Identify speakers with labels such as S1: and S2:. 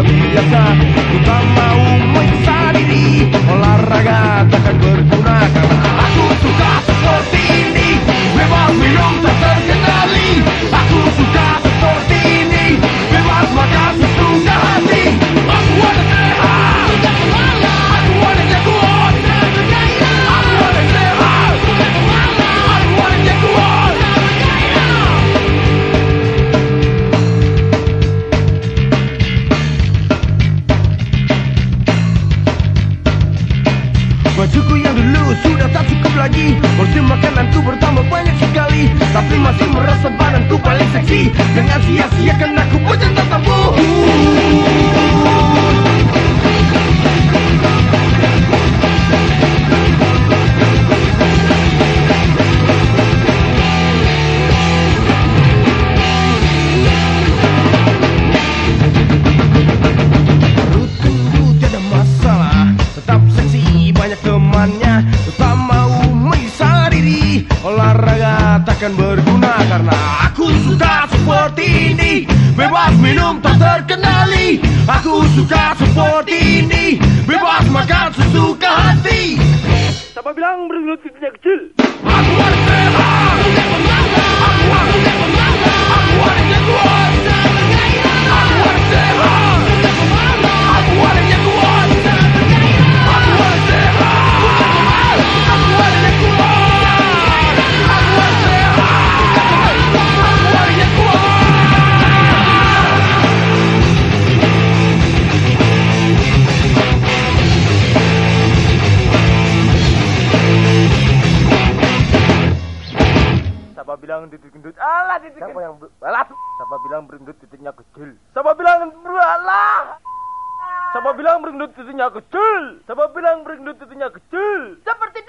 S1: biasa tothom va un moll fariri o la regada Bajuku yang dulu sudah tak cukup lagi. Porsi makananku bertambah banyak sekali. Tapi masih merasa badanku paling seksi. Jangan sia-siakan aku pun cinta tamu Uuuuh Takkan berguna Karena aku suka seperti ini. Bebas minum tak terkenali Aku suka seperti ini. Bebas makan sesuka hati.
S2: Siapa bilang bergelut kecil? Siapa bilang titik gendut? Alah titik Siapa yang alah Siapa bilang bergendut titiknya kecil? Siapa bilang alah Siapa bilang bergendut titiknya kecil? Siapa bilang bergendut titiknya kecil? Seperti